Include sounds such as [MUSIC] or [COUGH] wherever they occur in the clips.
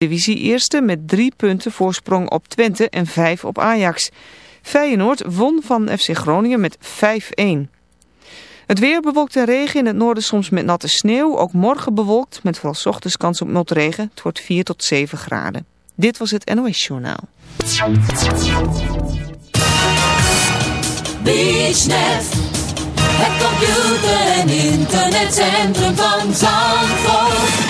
Divisie eerste met drie punten voorsprong op Twente en vijf op Ajax. Feyenoord won van FC Groningen met 5-1. Het weer bewolkt en regen in het noorden soms met natte sneeuw. Ook morgen bewolkt met vooral ochtends kans op motregen. Het wordt 4 tot 7 graden. Dit was het NOS Journaal. Het computer- en internetcentrum van.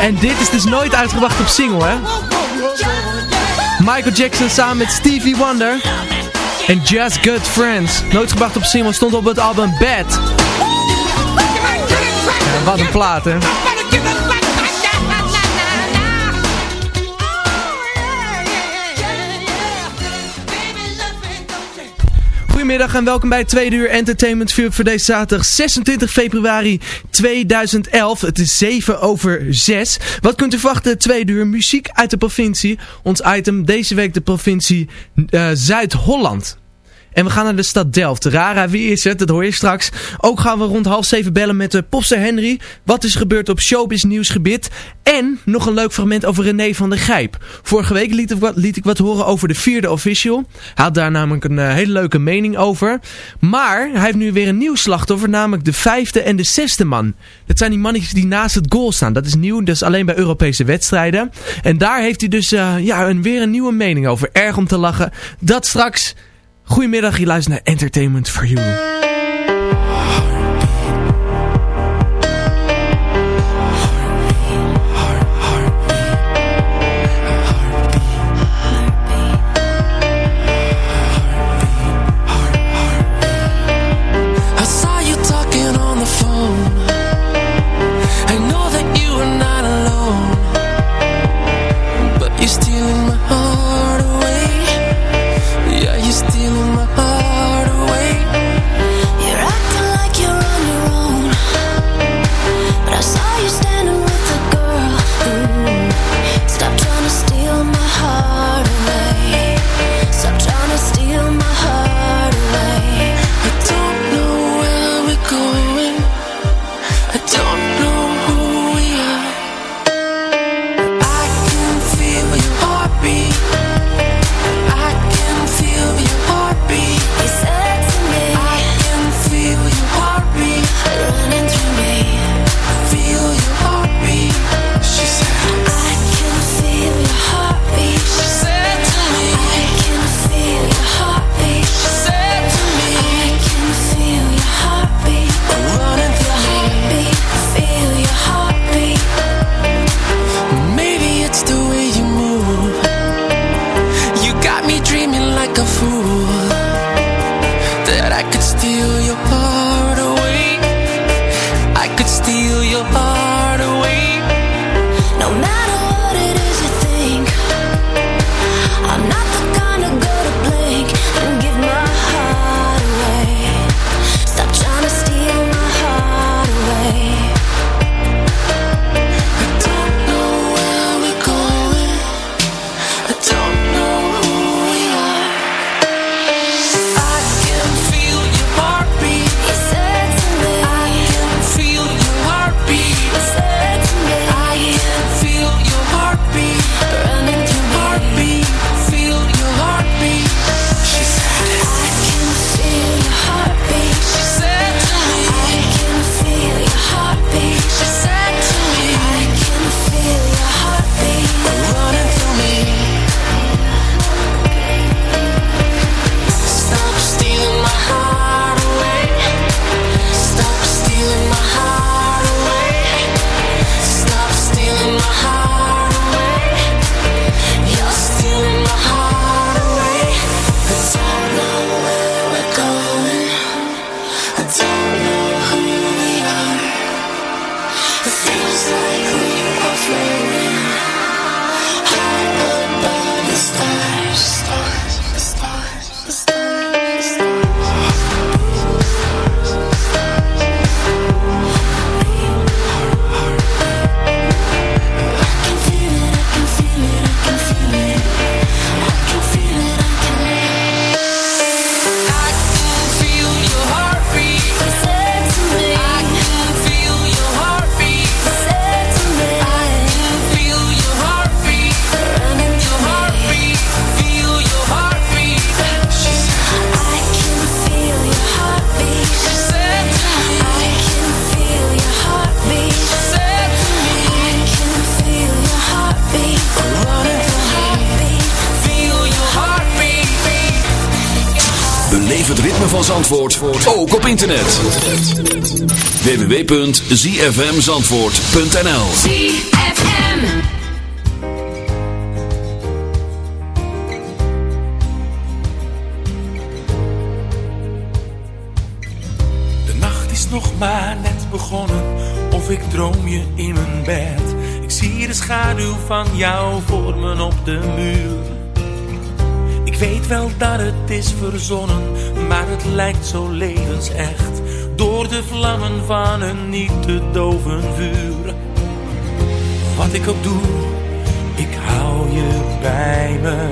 En dit is dus nooit uitgebracht op single, hè? Michael Jackson samen met Stevie Wonder. En Just Good Friends. Nooit gebracht op single, stond op het album Bad. Wat een plaat, hè? Goedemiddag en welkom bij het tweede uur Entertainment View voor deze zaterdag 26 februari 2011. Het is 7 over 6. Wat kunt u verwachten? Tweede uur muziek uit de provincie. Ons item deze week de provincie uh, Zuid-Holland. En we gaan naar de stad Delft. Rara, wie is het? Dat hoor je straks. Ook gaan we rond half zeven bellen met de popster Henry. Wat is gebeurd op showbiz nieuwsgebied? En nog een leuk fragment over René van der Gijp. Vorige week liet ik wat, liet ik wat horen over de vierde official. Hij had daar namelijk een uh, hele leuke mening over. Maar hij heeft nu weer een nieuw slachtoffer, namelijk de vijfde en de zesde man. Dat zijn die mannetjes die naast het goal staan. Dat is nieuw, dat is alleen bij Europese wedstrijden. En daar heeft hij dus uh, ja, een, weer een nieuwe mening over. Erg om te lachen. Dat straks... Goedemiddag, je luistert naar Entertainment for You. Internet. www.zfmzandvoort.nl ZFM. De nacht is nog maar net begonnen, of ik droom je in mijn bed. Ik zie de schaduw van jou vormen op de muur. Dat het is verzonnen, maar het lijkt zo levensecht. Door de vlammen van een niet te doven vuur. Wat ik ook doe, ik hou je bij me.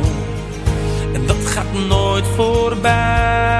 En dat gaat nooit voorbij.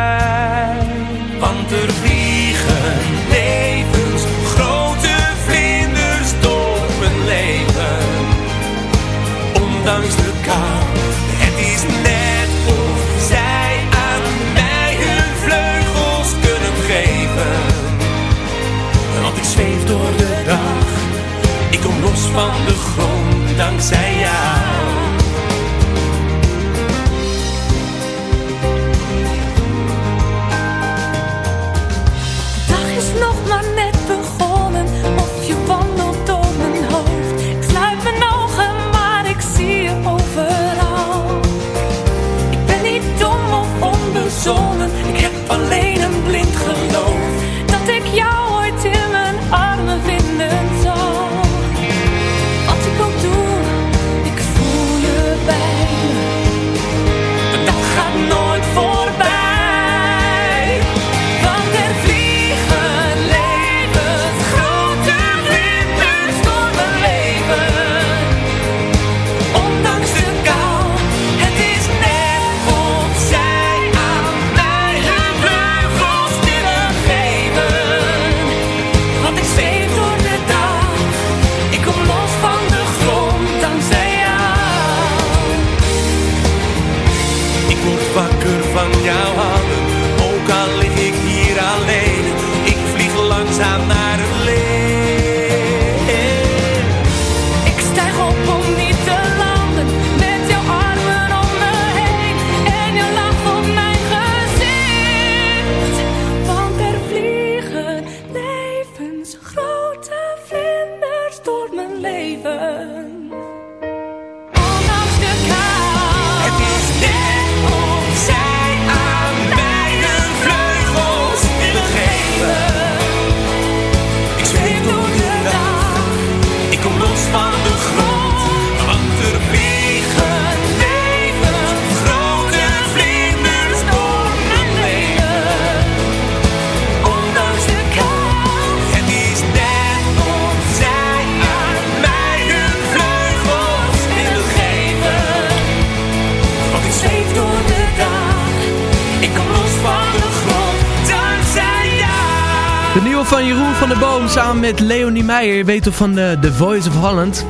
Van der Boom samen met Leonie Meijer, je weet toch van de The Voice of Holland.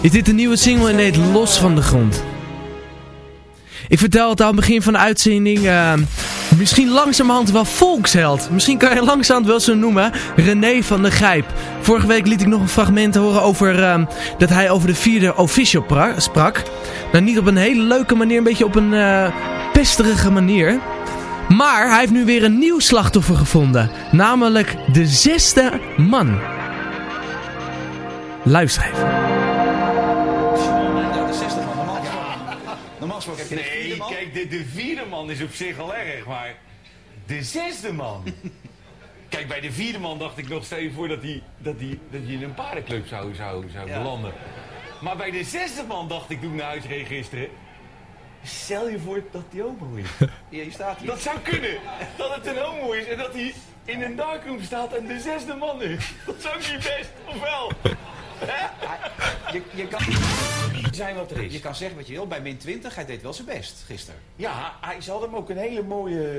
Is dit de nieuwe single en heet Los van de Grond. Ik vertel het aan het begin van de uitzending, eh, misschien langzamerhand wel volksheld. Misschien kan je langzamerhand wel zo noemen, René van der Gijp. Vorige week liet ik nog een fragment horen over eh, dat hij over de vierde official pra- sprak. Nou, niet op een hele leuke manier, een beetje op een eh, pesterige manier. Maar hij heeft nu weer een nieuw slachtoffer gevonden. Namelijk de zesde man. Luister even. Nee, kijk, de, de vierde man is op zich al erg, maar de zesde man. [LAUGHS] Kijk, bij de vierde man dacht ik nog, stel je voor dat hij, dat hij, dat hij in een paardenclub zou, zou, zou Ja. belanden. Maar bij de zesde man dacht ik toen ik naar huis reed gisteren, stel je voor dat hij homo is. [LAUGHS] Ja, hier staat hij. Dat zou kunnen, dat het een homo is en dat hij in een darkroom staat en de zesde man is. Dat zou niet best, of wel? Je, je, kan, Zijn wat er is. je kan zeggen wat je wil. Bij min 20, hij deed wel zijn best gisteren. Ja, hij, ze hadden hem ook een hele mooie,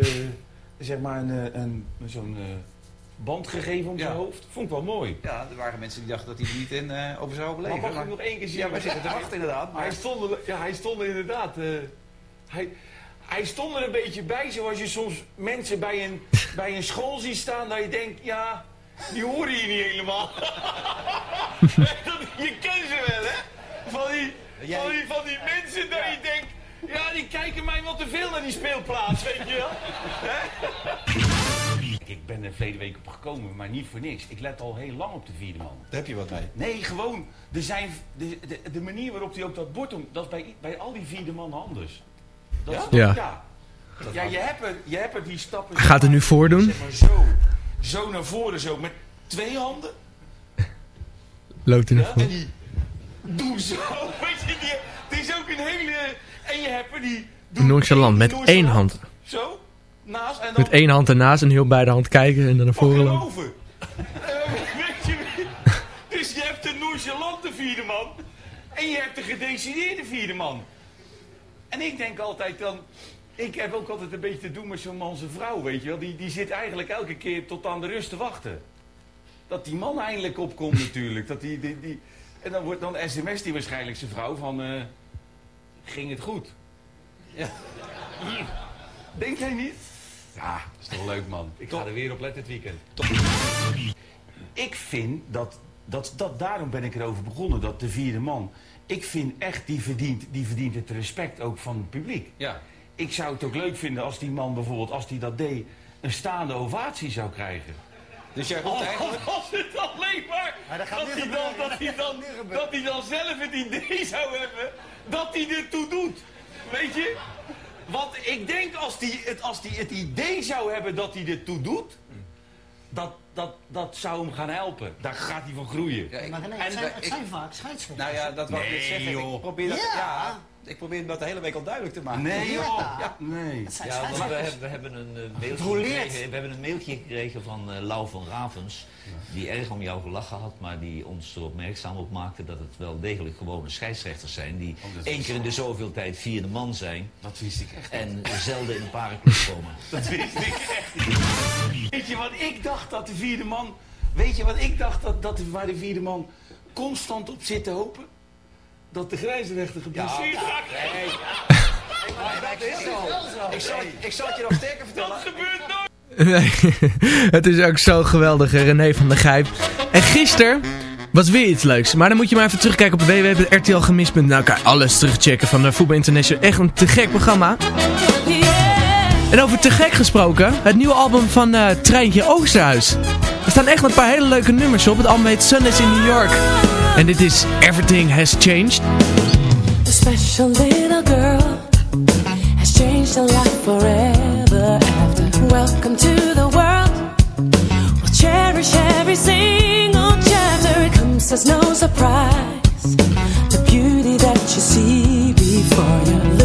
zeg maar, een, eh, een, zo'n eh, band gegeven om zijn Ja. hoofd. Vond ik wel mooi. Ja, er waren mensen die dachten dat hij er niet in eh, over zou overleven. Maar mag ik nog één keer zien? Ja, wij zitten te wachten inderdaad. Maar Hij stond er, ja, hij stond er inderdaad. eh, hij, hij stond er een beetje bij, zoals je soms mensen bij een, [LAUGHS] bij een school ziet staan, dat je denkt, ja, die horen hier niet helemaal. [LAUGHS] je kent ze wel, hè? Van die, van die, van die mensen dat je denkt, ja, die kijken mij wat te veel naar die speelplaats, weet je wel? [LAUGHS] Ik ben er verleden week op gekomen, maar niet voor niks. Ik let al heel lang op de vierde man. Daar heb je wat mee. Nee, gewoon, er zijn, de, de, de manier waarop hij ook dat bord om, dat is bij, bij al die vierde man anders. Dat is- Ja? ja. Ja, je hebt er, je hebt er die stappen... Gaat er nu voordoen. Zeg maar zo, zo naar voren, zo, met twee handen. Loopt hij naar Ja, voren. en die doe zo. [LAUGHS] Weet je, die, het is ook een hele... En je hebt er die... Nonchalant, met één hand. Zo, naast en dan... Met één hand ernaast en heel bij de hand kijken en dan naar voren lopen. Over. Eh, weet je, [LAUGHS] dus je hebt de nonchalante vierde man. En je hebt de gedecideerde vierde man. En ik denk altijd dan... Ik heb ook altijd een beetje te doen met zo'n man zijn vrouw, weet je wel. Die, die zit eigenlijk elke keer tot aan de rust te wachten. Dat die man eindelijk opkomt [LAUGHS] natuurlijk. Dat die, die, die, en dan wordt dan sms die waarschijnlijk zijn vrouw van... eh, ging het goed? Ja. Denk jij niet? Ja, dat is toch leuk man. Ik ga er weer op letten het weekend. Ik vind dat, dat, dat, daarom ben ik erover begonnen, dat de vierde man. Ik vind echt, die verdient, die verdient het respect ook van het publiek. Ja. Ik zou het ook leuk vinden als die man bijvoorbeeld, als die dat deed, een staande ovatie zou krijgen. Dus jij roept Oh, eigenlijk... als het alleen maar, Maar dat gaat dat, hij dan, hij dat hij dan zelf het idee zou hebben dat hij ertoe doet. Weet je? Want ik denk als hij het, als die het idee zou hebben dat hij ertoe doet, dat, dat, dat zou hem gaan helpen. Daar gaat hij van groeien. Ja, ik- Maar nee, en het zijn, we- het ik- zijn vaak scheidsrechters. Nou ja, dat wou ik net Nee, zeggen. joh. Ik probeer dat, Ja. ja. Ik probeer dat de hele week al duidelijk te maken. Nee joh. Ja. Nee. Ja, want we hebben, we hebben een eh, mailtje gekregen, we hebben een mailtje gekregen van eh Lau van Ravens. Die erg om jou gelachen had, maar die ons er opmerkzaam op maakte dat het wel degelijk gewone scheidsrechters zijn. Die Oh, één keer in de zoveel tijd vierde man zijn. Dat wist ik echt. En zelden in een parenclub komen. [LAUGHS] Dat wist ik echt niet. Weet je wat ik dacht dat de vierde man... Weet je wat ik dacht dat, dat waar de vierde man constant op zit te hopen? Dat de grijsrechter geblesseerd raakt. Nee. [LAUGHS] Maar dat is zo. Ik zal, ik zal het je nog sterker vertellen. Dat gebeurt nooit. Nee, [LAUGHS] het is ook zo geweldig, René van der Gijp. En gisteren was weer iets leuks. Maar dan moet je maar even terugkijken op www.rtlgemist.nl. Nou, kan je alles terugchecken van de Voetbal International. Echt een te gek programma. En over te gek gesproken, het nieuwe album van eh Treintje Oosterhuis. Er staan echt een paar hele leuke nummers op. Het album heet Sundays in New York. En dit is Everything Has Changed. A special little girl has changed her life forever after. Welcome to the world. We'll cherish every single chapter. It comes as no surprise. The beauty that you see before you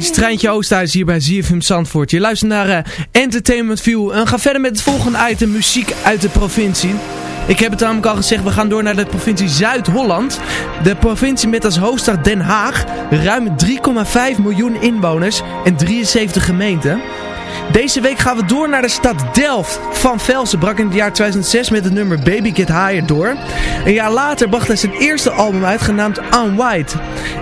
Change, Treintje Oosthuis hier bij ZFM Zandvoort. Je luistert naar eh, Entertainment View en ga verder met het volgende item, muziek uit de provincie. Ik heb het namelijk al gezegd, we gaan door naar de provincie Zuid-Holland. De provincie met als hoofdstad Den Haag, ruim 3,5 miljoen inwoners en 73 gemeenten. Deze week gaan we door naar de stad Delft. Van Velsen brak in het jaar 2006 met het nummer Baby Get Higher door. Een jaar later bracht hij zijn eerste album uit, genaamd Unwhite.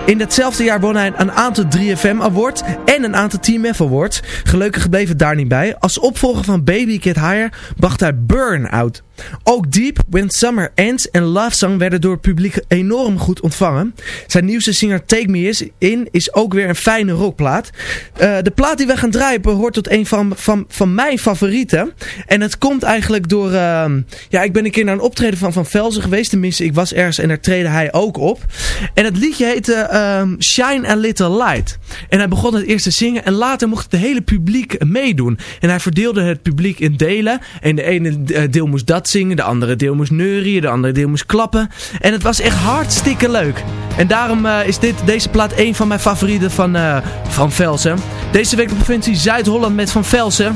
In datzelfde jaar won hij een aantal 3FM Awards en een aantal Team F Awards. Gelukkig bleef het daar niet bij. Als opvolger van Baby Get Higher bracht hij Burn out. Ook Deep, When Summer Ends en Love Song werden door het publiek enorm goed ontvangen. Zijn nieuwste singer Take Me Is In is ook weer een fijne rockplaat. Eh, de plaat die we gaan draaien behoort tot een van, van, van mijn favorieten. En het komt eigenlijk door... ehm, ja, ik ben een keer naar een optreden van Van Velzen geweest. Tenminste, ik was ergens en daar treden hij ook op. En het liedje heette ehm, Shine a Little Light. En hij begon het eerst te zingen en later mocht het hele publiek meedoen. En hij verdeelde het publiek in delen. En de ene eh, deel moest dat zingen, de andere deel moest neurien, de andere deel moest klappen. En het was echt hartstikke leuk. En daarom eh, is dit, deze plaat een van mijn favorieten van eh, Van Velsen. Deze week de provincie Zuid-Holland met Van Velsen.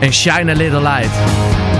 En Shine a Little Light.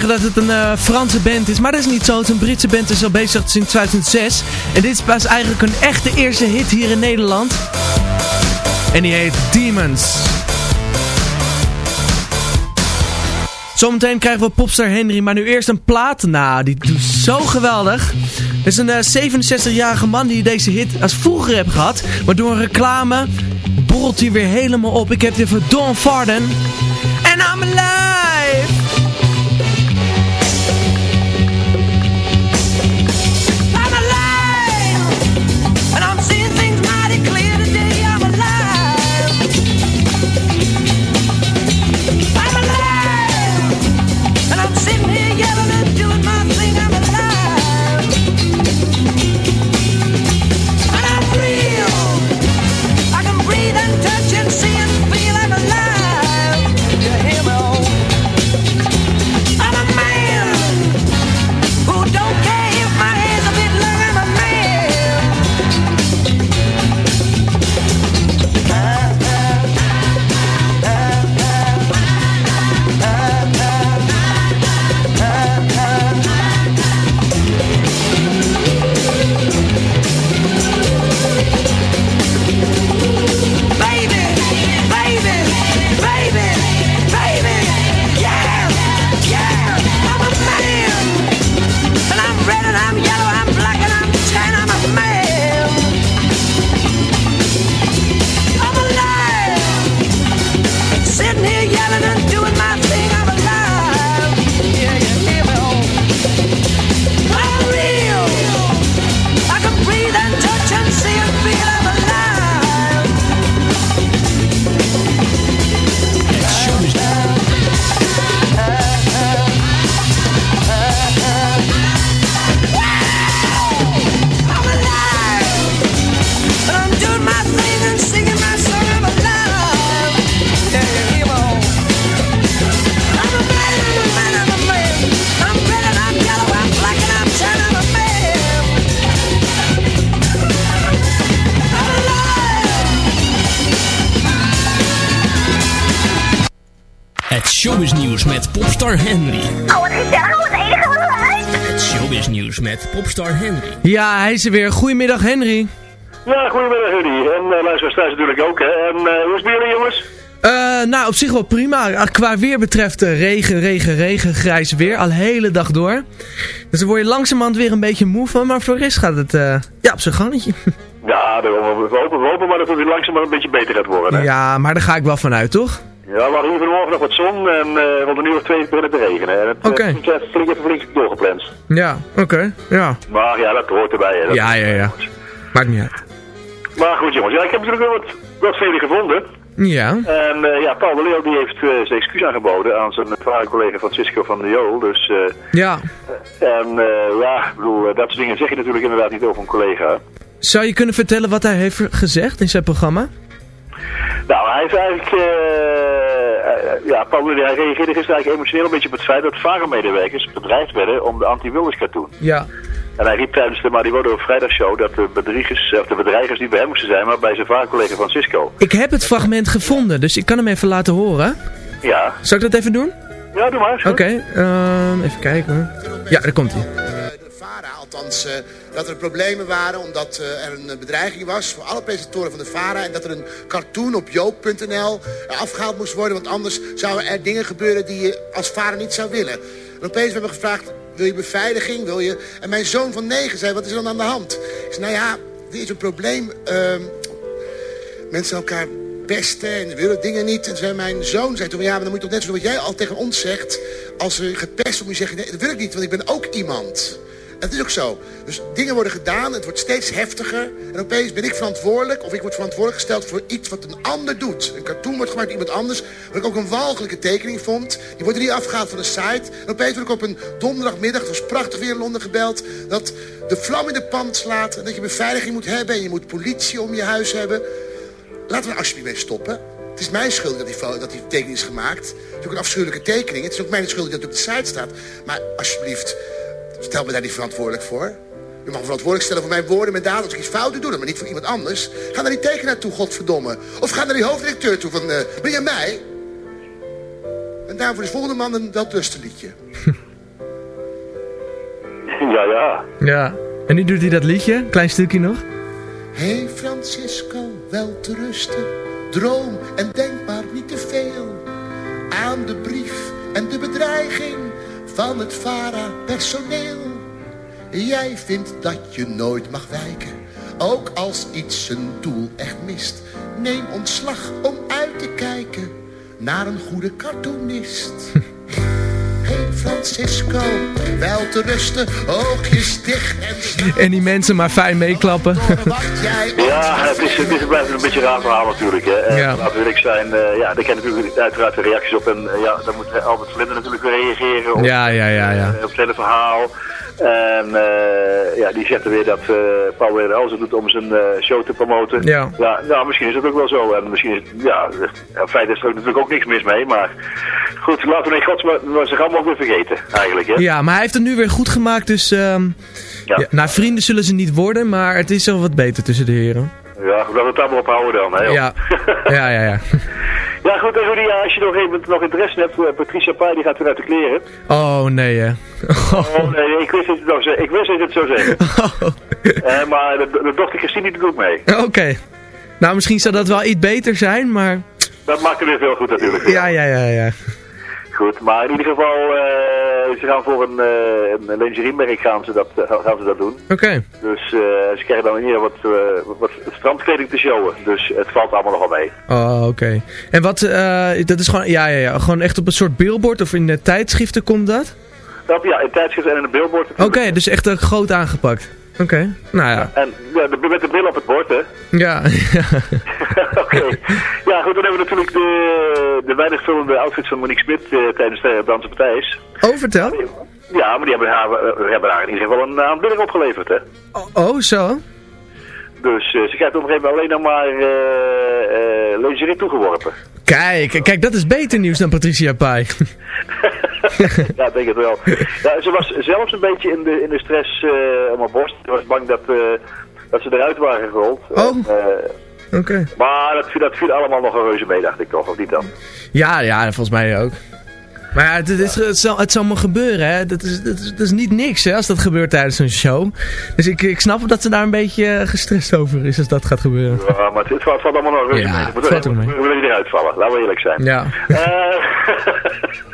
Zeggen dat het een eh, Franse band is, maar dat is niet zo. Het is een Britse band, is al bezig sinds 2006. En dit is pas eigenlijk een echte eerste hit hier in Nederland. En die heet Demons. Zometeen krijgen we Popstar Henry, maar nu eerst een plaat. Nou, die doet zo geweldig. Het is een eh, 67-jarige man die deze hit als vroeger heeft gehad. Maar door een reclame borrelt hij weer helemaal op. Ik heb dit voor Don Farden. Het showbiznieuws met popstar Henry. Oh, wat gezellig, wat enige wat leuk. Het showbiznieuws met popstar Henry. Ja, hij is er weer. Goedemiddag Henry. Ja, goedemiddag jullie. En uh, luisteraars thuis natuurlijk ook, hè. En eh, hoe is het bij jullie, jongens? Eh, nou, op zich wel prima. Ah, Qua weer betreft regen, regen, regen, grijs weer. Al de hele dag door. Dus dan word je langzamerhand weer een beetje moe van. Maar voor de rest gaat het eh, ja, op zijn gangetje. Ja, we hopen, we hopen maar dat het weer langzaam maar een beetje beter gaat worden, hè. Ja, maar daar ga ik wel vanuit, toch? Ja, we hadden hier vanmorgen nog wat zon en uh, want een uur of twee beginnen te regenen. En het eh, is even flink, even flink doorgepland. Ja, oké. Ja. Maar ja, dat hoort erbij, hè. Dat- Ja, ja, ja. Maakt niet uit. Maar goed, jongens. Ja, ik heb natuurlijk wel wat, wat velen gevonden. Ja. En eh, ja, Paul de Leeuw die heeft eh, zijn excuus aangeboden aan zijn vrouwelijke collega Francisco van de Jool. Dus, Ja. en ja, ik bedoel, dat soort dingen zeg je natuurlijk inderdaad niet over een collega. Zou je kunnen vertellen wat hij heeft gezegd in zijn programma? Nou, hij is eigenlijk, eh, eh, ja, Paul hij reageerde gisteren eigenlijk emotioneel een beetje op het feit dat VARA-medewerkers bedreigd werden om de anti-Wilders cartoon. Ja. En hij riep tijdens de Mariwodo vrijdagshow dat de bedriegers, of de bedreigers niet bij hem moesten zijn, maar bij zijn VARA-collega Francisco. Ik heb het fragment gevonden, dus ik kan hem even laten horen. Ja. Zal ik dat even doen? Ja, doe maar. Oké, ehm, even kijken hoor. Ja, daar komt hij. Althans, eh, dat er problemen waren omdat eh, er een eh, bedreiging was voor alle presentatoren van de VARA. En dat er een cartoon op joop.nl afgehaald moest worden. Want anders zouden er dingen gebeuren die je als VARA niet zou willen. En opeens hebben we gevraagd, wil je beveiliging? Wil je... En mijn zoon van negen zei, wat is er dan aan de hand? Ik zei, nou ja, er is een probleem. Ehm, mensen elkaar pesten en willen dingen niet. En zei mijn zoon zei toen, ja, maar dan moet je toch net zo doen wat jij al tegen ons zegt. Als er gepest wordt, moet je zeggen, nee, dat wil ik niet, want ik ben ook iemand. Het is ook zo. Dus dingen worden gedaan, het wordt steeds heftiger. En opeens ben ik verantwoordelijk, of ik word verantwoordelijk gesteld voor iets wat een ander doet. Een cartoon wordt gemaakt door iemand anders, wat ik ook een walgelijke tekening vond. Die wordt er niet afgehaald van de site. En opeens word ik op een donderdagmiddag, het was prachtig weer in Londen gebeld, dat de vlam in de pan slaat. En dat je beveiliging moet hebben en je moet politie om je huis hebben. Laten we alsjeblieft mee stoppen. Het is mijn schuld dat die, dat die tekening is gemaakt. Het is ook een afschuwelijke tekening. Het is ook mijn schuld dat het op de site staat. Maar alsjeblieft, stel me daar niet verantwoordelijk voor. U mag me verantwoordelijk stellen voor mijn woorden, mijn daden. Als ik iets fout doe, doe dat, maar niet voor iemand anders. Ga naar die tekenaar toe, godverdomme. Of ga naar die hoofddirecteur toe van... eh ben je mij? En daarvoor is volgende man een welterustenliedje. [LAUGHS] Ja, ja. Ja. En nu doet hij dat liedje, klein stukje nog. Hey Francisco, wel te rusten. Droom en denk maar niet te veel. Aan de brief en de bedreiging van het VARA-personeel. Jij vindt dat je nooit mag wijken. Ook als iets zijn doel echt mist. Neem ontslag om uit te kijken naar een goede cartoonist. [LAUGHS] Hey Francisco, wel te rusten, oogjes dicht en En die mensen maar fijn meeklappen. [LAUGHS] Ja, het is, het is blijft een beetje een raar verhaal natuurlijk. Hè. En Ja. Laten we eerlijk zijn, eh, ja, daar natuurlijk uiteraard de reacties op. En eh, ja, dan moet Albert Vlinder natuurlijk weer reageren op, Ja, ja, ja, ja. eh, op het hele verhaal. En eh, ja, die zegt er weer dat eh Paul weer alles doet om zijn eh, show te promoten. Ja. ja. Nou, misschien is het ook wel zo. En misschien is ja, in feite is er ook natuurlijk ook niks mis mee. Maar goed, laten we in gods maar, maar ze ook weer vergeten, eigenlijk. Hè. Ja, maar hij heeft het nu weer goed gemaakt, dus... ehm ja. nou, vrienden zullen ze niet worden, maar het is wel wat beter tussen de heren. Ja, laten we het daar maar op houden dan. Hè. Ja, ja, ja. ja. [LAUGHS] Ja, goed, en Rudy, ja, als je nog even nog interesse hebt, Patricia Pai die gaat weer uit de kleren. Oh, nee, hè. Oh nee, ik wist dat het, ze- ik wist dat het zou zeggen. [LAUGHS] Eh, maar de, de dochter Christine doet ook mee. Oké. Nou, misschien zou dat wel iets beter zijn, maar... Dat maakt er weer veel goed natuurlijk. Ja, ja, ja, ja. Goed, maar in ieder geval, eh, ze gaan voor een, uh, een lingeriemerk gaan ze dat, eh, gaan ze dat doen. Oké. Dus eh, ze krijgen dan hier wat, eh, wat strandkleding te showen. Dus het valt allemaal nog wel mee. Oh, oké. En wat, eh, dat is gewoon, ja, ja, ja, gewoon echt op een soort billboard of in tijdschriften komt dat? Dat, ja, in tijdschrift en in een billboard. Oké, dus echt eh, groot aangepakt. Oké, nou ja. En ja, de, met de bril op het bord, hè. Ja, [LAUGHS] [LAUGHS] Oké. Ja, goed, dan hebben we natuurlijk de, de weinigvullende outfits van Monique Smit eh, tijdens de Dansen Partijs. Oh, vertel. Ja, maar die hebben haar, eh, hebben haar in ieder geval een aanbidding opgeleverd, hè. Oh, zo? Dus eh, ze krijgt op een gegeven moment alleen nog maar eh eh lingerie toegeworpen. Kijk, kijk, dat is beter nieuws dan Patricia Pai. [LAUGHS] [LAUGHS] ja, ik denk het wel. Ja, ze was zelfs een beetje in de, in de stress eh om haar borst. Ze was bang dat, eh, dat ze eruit waren gerold. Oh. Eh, Oké. maar dat, viel- dat viel allemaal nog een reuze mee, dacht ik toch, of niet dan? Ja, ja, volgens mij ook. Maar ja, het, is, het, zal, het zal maar gebeuren, hè. Dat is, dat, is, dat is niet niks, hè, als dat gebeurt tijdens een show. Dus ik, ik snap dat ze daar een beetje eh, gestrest over is als dat gaat gebeuren. Ja, maar het, het valt allemaal nog reuze Ja, mee. het Moet valt ook mee. We willen niet eruit vallen, laten we eerlijk zijn. Ja. Eh, [LAUGHS] [LAUGHS]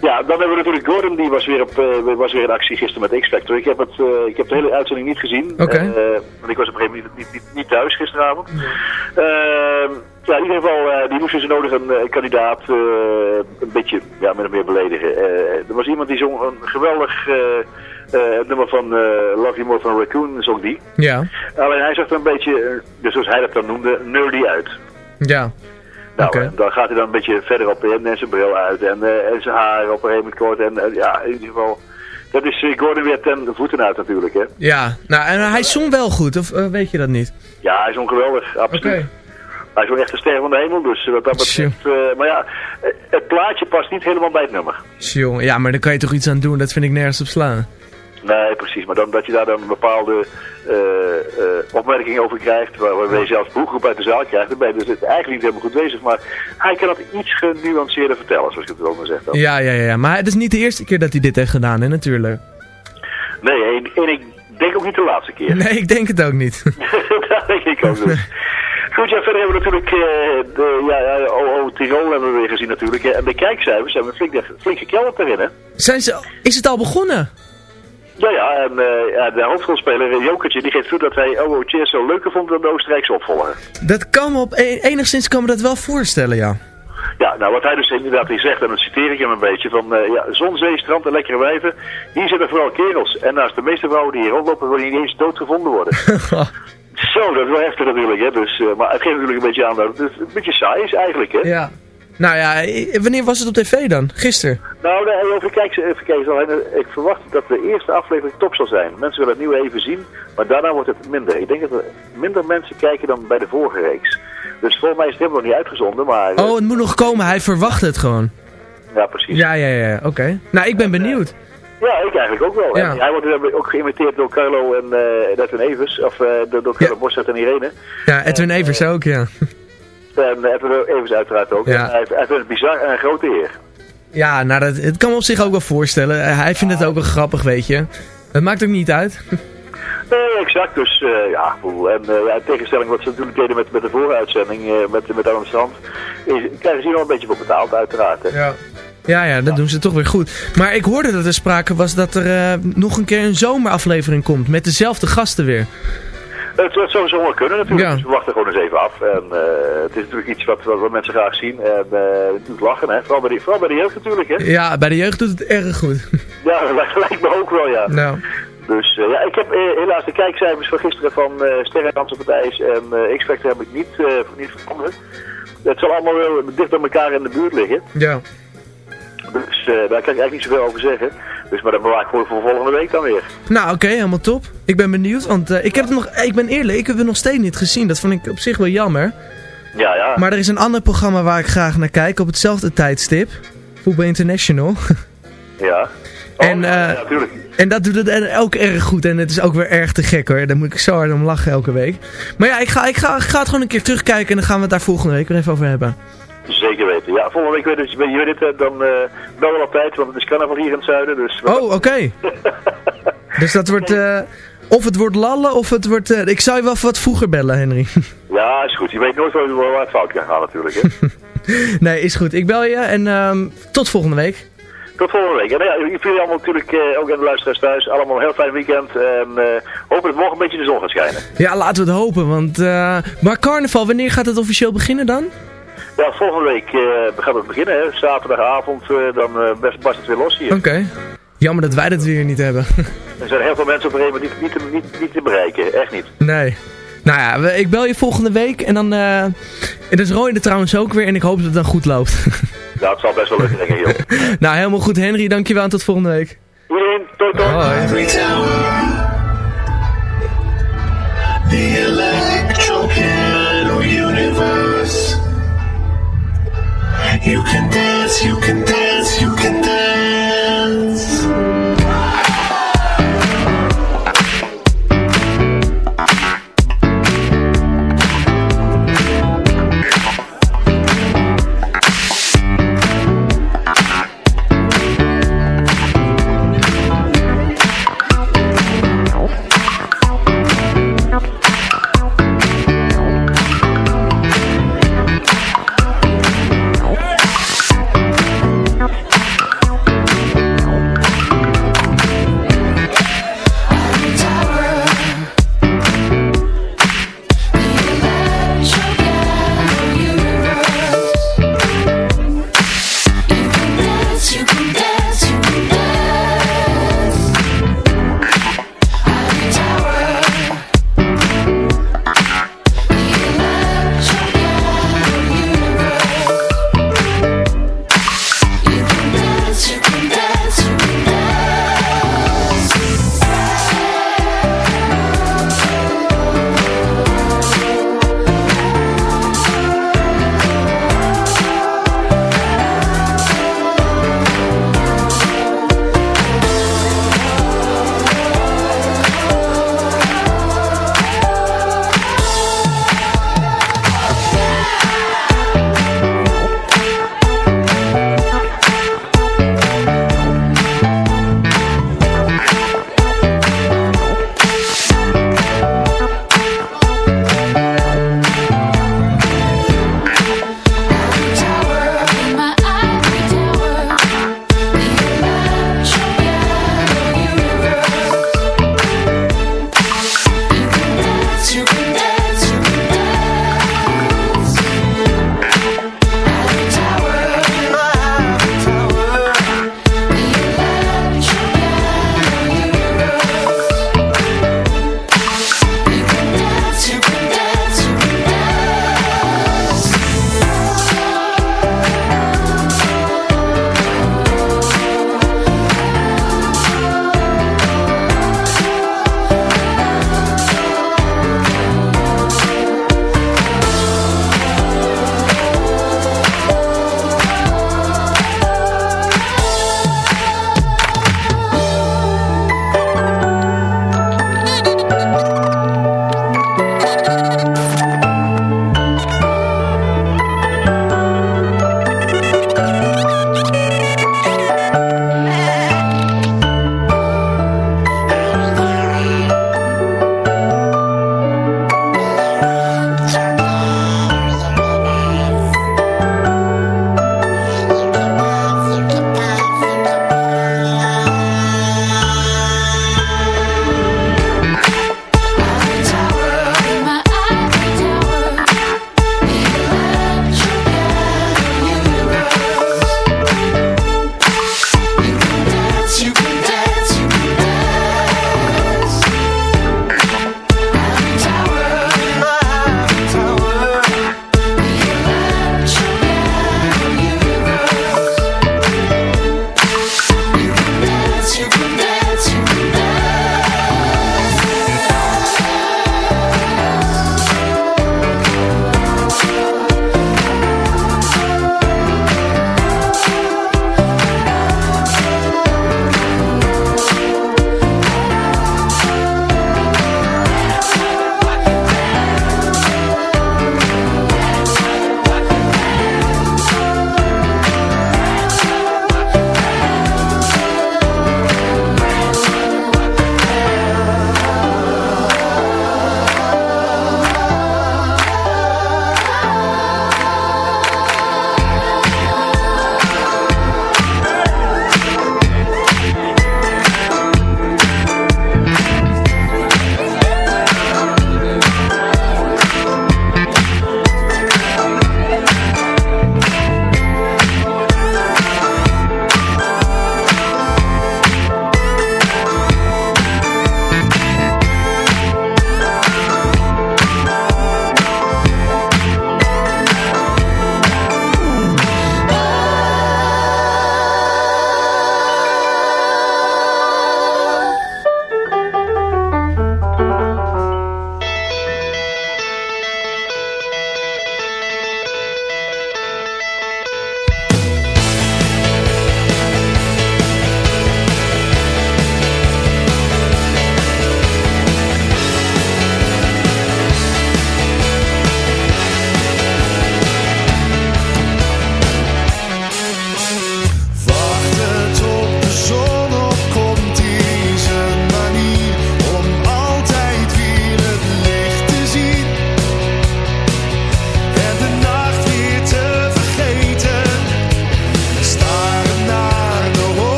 ja, dan hebben we natuurlijk Gordon, die was weer, op, eh, was weer in actie gisteren met X-Factor. Ik heb, het, eh, ik heb de hele uitzending niet gezien. Eh, want ik was op een gegeven moment niet, niet, thuis gisteravond. Ehm, ja, in ieder geval, die moesten ze nodig een kandidaat een beetje, ja, min of meer beledigen. Er was iemand die zong een geweldig eh, het nummer van eh, Love You More van Raccoon, zong die. Ja. Alleen hij zag er een beetje, dus zoals hij dat dan noemde, nerdy uit. Ja. Nou, en dan gaat hij dan een beetje verder op in en zijn bril uit en, eh, en zijn haar op een gegeven kort. En eh, ja, in ieder geval, dat is eh, Gordon weer ten voeten uit natuurlijk, hè. Ja, nou, en hij zong wel goed, of weet je dat niet? Ja, hij is ongeweldig, absoluut. Hij is wel echt een ster van de hemel, dus wat dat betreft... maar ja, het plaatje past niet helemaal bij het nummer. Jongen, ja, maar daar kan je toch iets aan doen, dat vind ik nergens op slaan. Nee, precies. Maar dan, dat je daar dan een bepaalde eh, eh, opmerking over krijgt, waar, waarbij je zelfs boekgroep uit de zaal krijgt, dan ben je dus het eigenlijk niet helemaal goed bezig. Maar hij kan het iets genuanceerder vertellen, zoals ik het wel maar zeg. Dan. Ja, ja, ja, maar het is niet de eerste keer dat hij dit heeft gedaan, hè, natuurlijk. Nee, en, en ik denk ook niet de laatste keer. Nee, ik denk het ook niet. [LAUGHS] dat denk ik ook niet. [LAUGHS] Goed, ja, verder hebben we natuurlijk eh, de ja, ja, OO Tirol hebben we weer gezien natuurlijk. En de kijkcijfers hebben flink, flink gekelderd erin, hè. Zijn ze, is het al begonnen? Ja, ja, en eh, ja, de hoofdrolspeler eh, Jokertje, die geeft toe dat hij OO Cheers zo leuker vond dan de Oostenrijkse opvolger. Dat kan me op, e- enigszins kan me dat wel voorstellen, ja. Ja, nou wat hij dus inderdaad hier zegt, en dan citeer ik hem een beetje, van eh, ja, zon, zee, strand en lekkere wijven, hier zitten vooral kerels. En naast de meeste vrouwen die hier rondlopen, willen die niet eens doodgevonden worden. [LAUGHS] Zo, dat is wel heftig natuurlijk, hè. Dus, eh, maar het geeft natuurlijk een beetje aan dat het een beetje saai is eigenlijk, hè. Ja. Nou ja, eh, wanneer was het op tv dan? Gisteren? Nou, nee, even kijken, even kijken. Ik verwacht dat de eerste aflevering top zal zijn. Mensen willen het nieuw even zien, maar daarna wordt het minder. Ik denk dat er minder mensen kijken dan bij de vorige reeks. Dus volgens mij is het helemaal nog niet uitgezonden, maar... eh, Oh, het moet nog komen, hij verwacht het gewoon. Ja, precies. Ja, ja, ja, oké. Nou, ik ben benieuwd. Ja, ik eigenlijk ook wel. Ja. Hij wordt eh, ook geïmiteerd door Carlo en eh Edwin Evers, of eh, door, door Carlo Bossert en Irene. Ja, Edwin Evers ook, ja. En Edwin Evers uiteraard ook. Ja. Hij, hij vindt het bizar en een grote eer. Ja, nou, dat, het kan me op zich ook wel voorstellen. Eh, Hij vindt het ook wel grappig, weet je. Het maakt ook niet uit. [LAUGHS] Nee, exact. Dus eh, ja, en eh, in tegenstelling wat ze natuurlijk deden met, met de vooruitzending, eh, met, met Aan het Strand, krijgen ze hier wel een beetje voor betaald, uiteraard. Hè. Ja. Ja, ja, dat doen ze toch weer goed. Maar ik hoorde dat er sprake was dat er eh, nog een keer een zomeraflevering komt. Met dezelfde gasten weer. Het, het zou zo wel kunnen natuurlijk, Ja. dus we wachten gewoon eens even af. En eh, het is natuurlijk iets wat, wat, mensen graag zien en eh het doet lachen, hè. Vooral bij, de, vooral bij de jeugd natuurlijk, hè. Ja, bij de jeugd doet het erg goed. [LAUGHS] Ja, [LAUGHS] dat lijkt- me ook wel, ja. nou, Dus eh, ja, ik heb helaas de kijkcijfers van gisteren van op het IJs en eh X-Factor heb ik niet, niet veranderd. Het zal allemaal wel dicht bij elkaar in de buurt liggen. ja. Dus daar kan ik eigenlijk niet zoveel over zeggen. Dus maar dat bewaar ik voor, voor volgende week dan weer. Nou, oké, helemaal top. Ik ben benieuwd, want eh, ik heb het nog, ik ben eerlijk, ik heb het nog steeds niet gezien. Dat vond ik op zich wel jammer. Ja, ja. Maar er is een ander programma waar ik graag naar kijk op hetzelfde tijdstip. Voetbal International. [LAUGHS] Ja. en, eh, ja, natuurlijk. en dat doet het en ook erg goed. En het is ook weer erg te gek hoor. Daar moet ik zo hard om lachen elke week. Maar ja, ik ga, ik ga, ik ga het gewoon een keer terugkijken en dan gaan we het daar volgende week weer even over hebben. Zeker weten. Ja, volgende week weet je, ben je dit, eh, dan eh bel wel op tijd, want het is carnaval hier in het zuiden. Dus Oh, oké. [LAUGHS] dus dat wordt... eh, of het wordt lallen of het wordt... ik zou je wel wat vroeger bellen, Henry. [LAUGHS] Ja, is goed. Je weet nooit waar het fout kan gaan natuurlijk. Hè. [LAUGHS] nee, is goed. Ik bel je en ehm, tot volgende week. Tot volgende week. En nou ja, jullie allemaal natuurlijk, eh, ook aan de luisteraars thuis, allemaal een heel fijn weekend. En eh hopen dat morgen een beetje de zon gaat schijnen. Ja, laten we het hopen, want... eh, maar carnaval, wanneer gaat het officieel beginnen dan? Ja, volgende week eh gaat het beginnen. Hè. Zaterdagavond, eh, dan eh, best barst het weer los hier. Oké. Jammer dat wij dat weer niet hebben. [LAUGHS] Er zijn heel veel mensen op een gegeven moment niet, niet, te- niet, niet te bereiken. Echt niet. nee. Nou ja, we- ik bel je volgende week en dan... eh en dat is Roy er trouwens ook weer en ik hoop dat het dan goed loopt. [LAUGHS] Ja, het zal best wel lukken, denk ik, joh. [LAUGHS] nou, helemaal goed Henry, dankjewel en tot volgende week. Iedereen, tot tot. Hoi. You can dance, you can dance,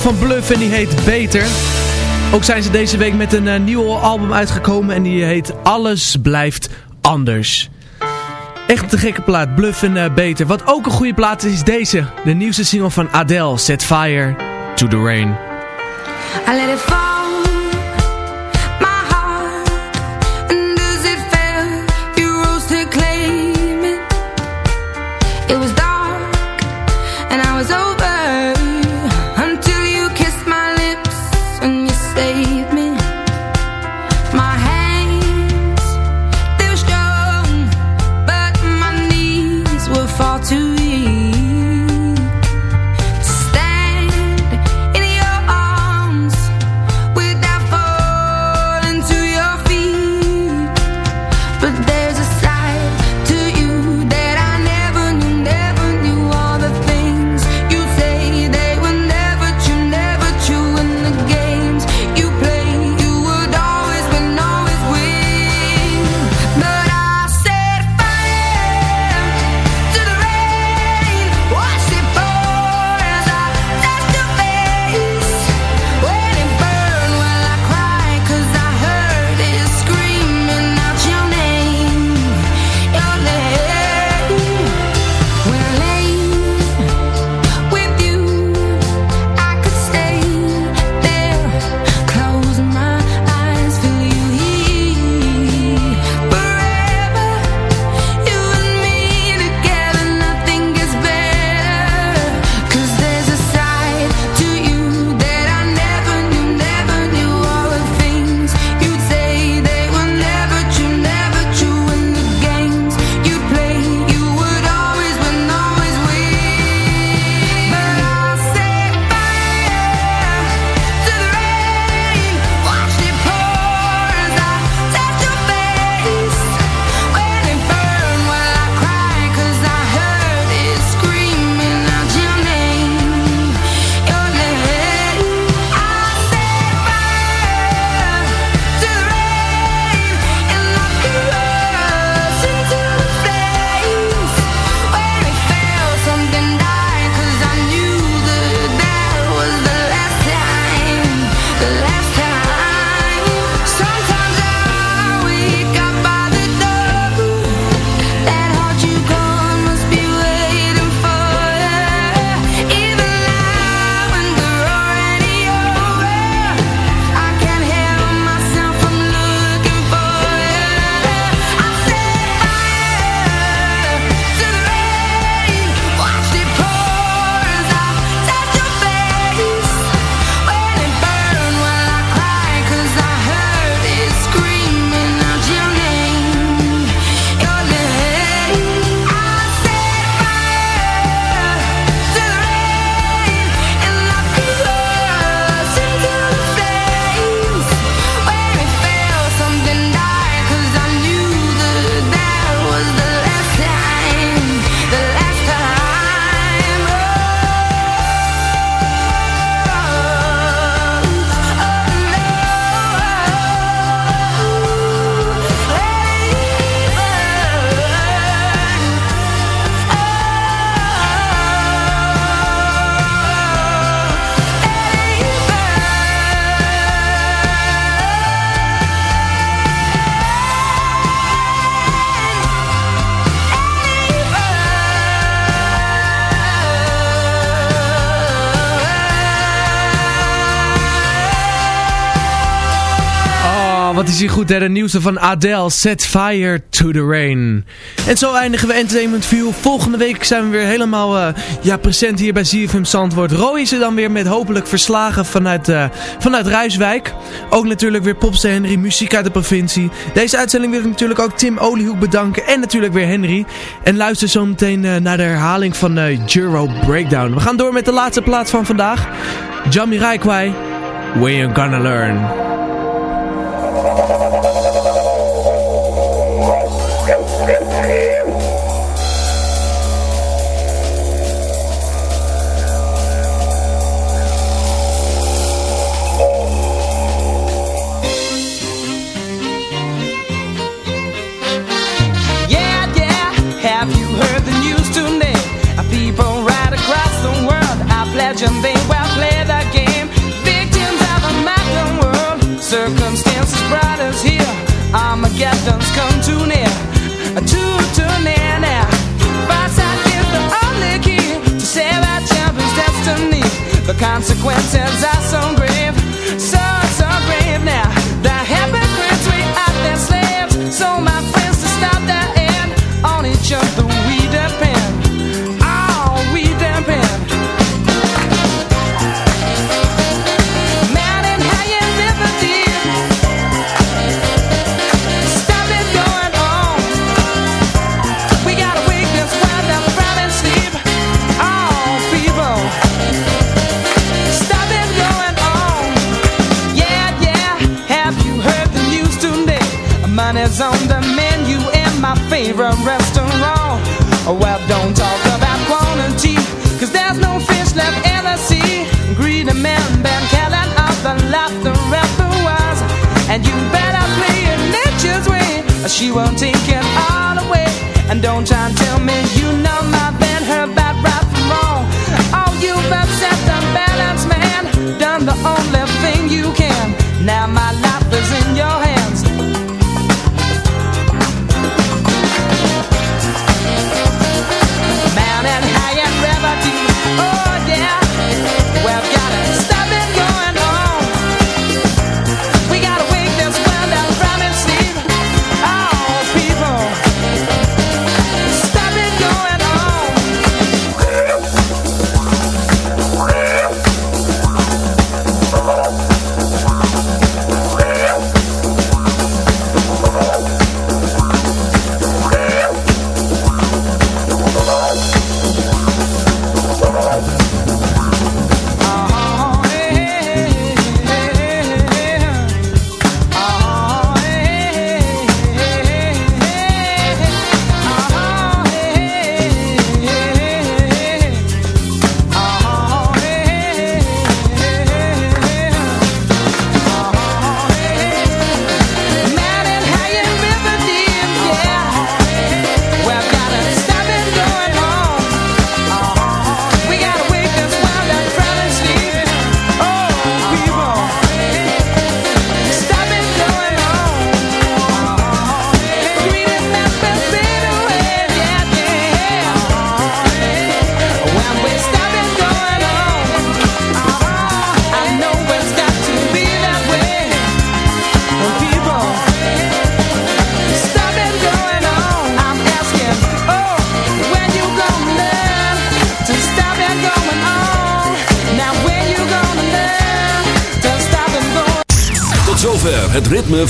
van Bluff en die heet Beter. Ook zijn ze deze week met een uh, nieuw album uitgekomen en die heet Alles Blijft Anders. Echt een gekke plaat, Bluff en eh, Beter. Wat ook een goede plaat is, is deze. De nieuwste single van Adele, Set Fire to the Rain. I let it fall. zie goed, hè? De nieuwste van Adele, Set Fire to the Rain. En zo eindigen we Entertainment View. Volgende week zijn we weer helemaal eh, ja, present hier bij ZFM Zandwoord. Roy is er dan weer met hopelijk verslagen vanuit, uh, vanuit Rijswijk. Ook natuurlijk weer Popster Henry, muziek uit de provincie. Deze uitzending wil ik natuurlijk ook Tim Oliehoek bedanken en natuurlijk weer Henry. En luister zo meteen eh, naar de herhaling van Juro Breakdown. We gaan door met de laatste plaats van vandaag. Jamie Rijkwai, Where You Gonna Learn. Consequences. Are so she won't take it all away. And don't try and tell me you know my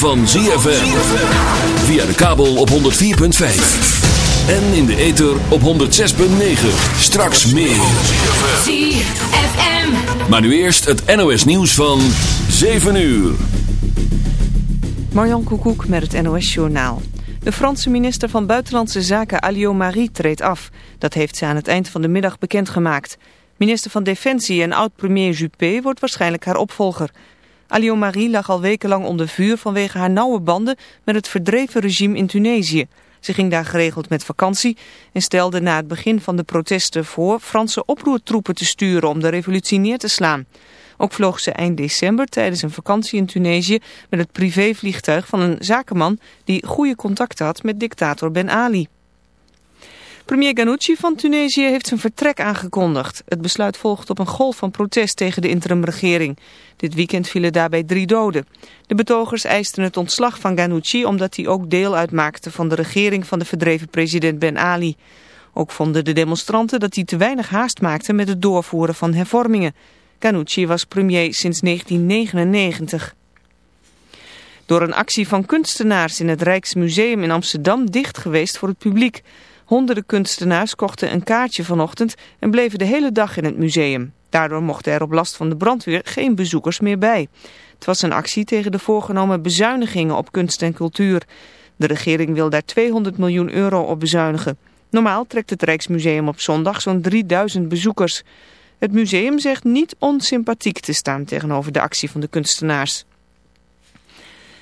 van ZFM. Via de kabel op 104.5. En in de ether op 106.9. Straks meer. ZFM. Maar nu eerst het NOS nieuws van 7 uur. Marjan Koekoek met het NOS Journaal. De Franse minister van Buitenlandse Zaken Alio Marie treedt af. Dat heeft ze aan het eind van de middag bekendgemaakt. Minister van Defensie en oud-premier Juppé wordt waarschijnlijk haar opvolger. Alio Marie lag al wekenlang onder vuur vanwege haar nauwe banden met het verdreven regime in Tunesië. Ze ging daar geregeld met vakantie en stelde na het begin van de protesten voor Franse oproertroepen te sturen om de revolutie neer te slaan. Ook vloog ze eind december tijdens een vakantie in Tunesië met het privévliegtuig van een zakenman die goede contacten had met dictator Ben Ali. Premier Ghanouchi van Tunesië heeft zijn vertrek aangekondigd. Het besluit volgt op een golf van protest tegen de interimregering. Dit weekend vielen daarbij drie doden. De betogers eisten het ontslag van Ghanouchi omdat hij ook deel uitmaakte van de regering van de verdreven president Ben Ali. Ook vonden de demonstranten dat hij te weinig haast maakte met het doorvoeren van hervormingen. Ghanouchi was premier sinds 1999. Door een actie van kunstenaars in het Rijksmuseum in Amsterdam dicht geweest voor het publiek. Honderden kunstenaars kochten een kaartje vanochtend en bleven de hele dag in het museum. Daardoor mochten er op last van de brandweer geen bezoekers meer bij. Het was een actie tegen de voorgenomen bezuinigingen op kunst en cultuur. De regering wil daar 200 miljoen euro op bezuinigen. Normaal trekt het Rijksmuseum op zondag zo'n 3000 bezoekers. Het museum zegt niet onsympathiek te staan tegenover de actie van de kunstenaars.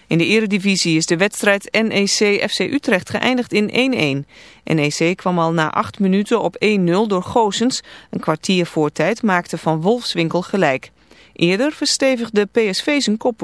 In de eredivisie is de wedstrijd NEC-FC Utrecht geëindigd in 1-1. NEC kwam al na 8 minuten op 1-0 door Goosens. Een kwartier voor tijd maakte Van Wolfswinkel gelijk. Eerder verstevigde PSV zijn kop